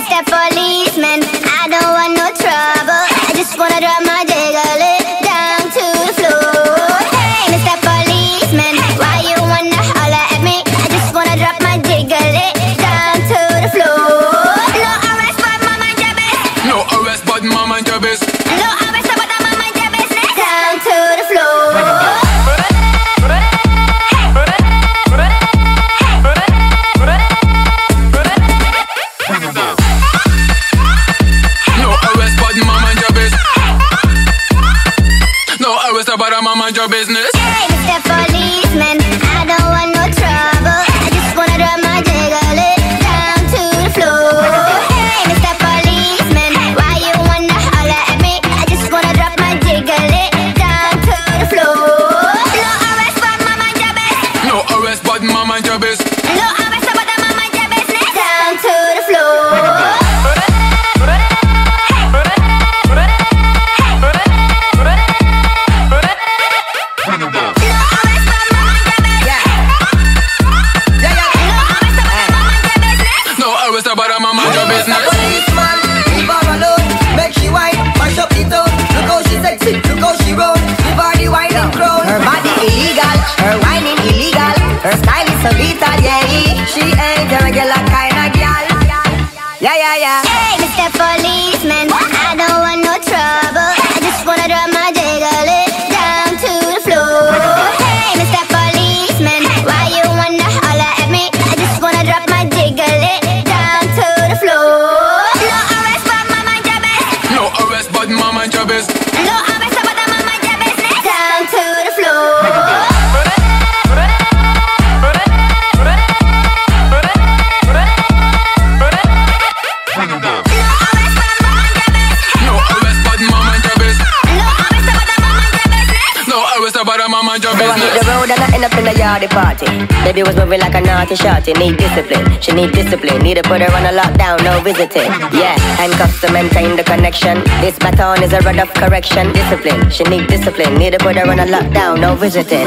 Mr. Policeman, I don't want no trouble. I just wanna drop my jiggle down to the floor. Hey, Mr. Policeman, why you wanna holler at me? I just wanna drop my jiggle down to the floor. No arrest, but my mind your. No arrest, but my mind your. No Arrest, but my mind your business. Hey, Mr. Policeman, I don't want no trouble. I just wanna drop my jiggle down to the floor. Hey, Mr. Policeman, why you wanna holler at me? I just wanna drop my jiggle down to the floor. No arrest, but my mind your business. No arrest, but my mind your business. Mind your business. Policeman, leave her alone. Make she whine, mash up the town. Look how she sexy, look how she roll. Give her the whining crown. Her body illegal, her whining illegal. Her style is so lethal, yeah. She ain't a regular kind of gal. Yeah, yeah, yeah. Hey, Mr. Policeman, I don't want no trouble. But mind your So I hit the road and I end up in the yardy party. Baby was moving like a naughty shorty. Need discipline, she need discipline. Need to put her on a lockdown, no visiting. Yeah, handcuffs to maintain the connection. This baton is a rod of correction. Discipline, she need discipline. Need to put her on a lockdown, no visiting.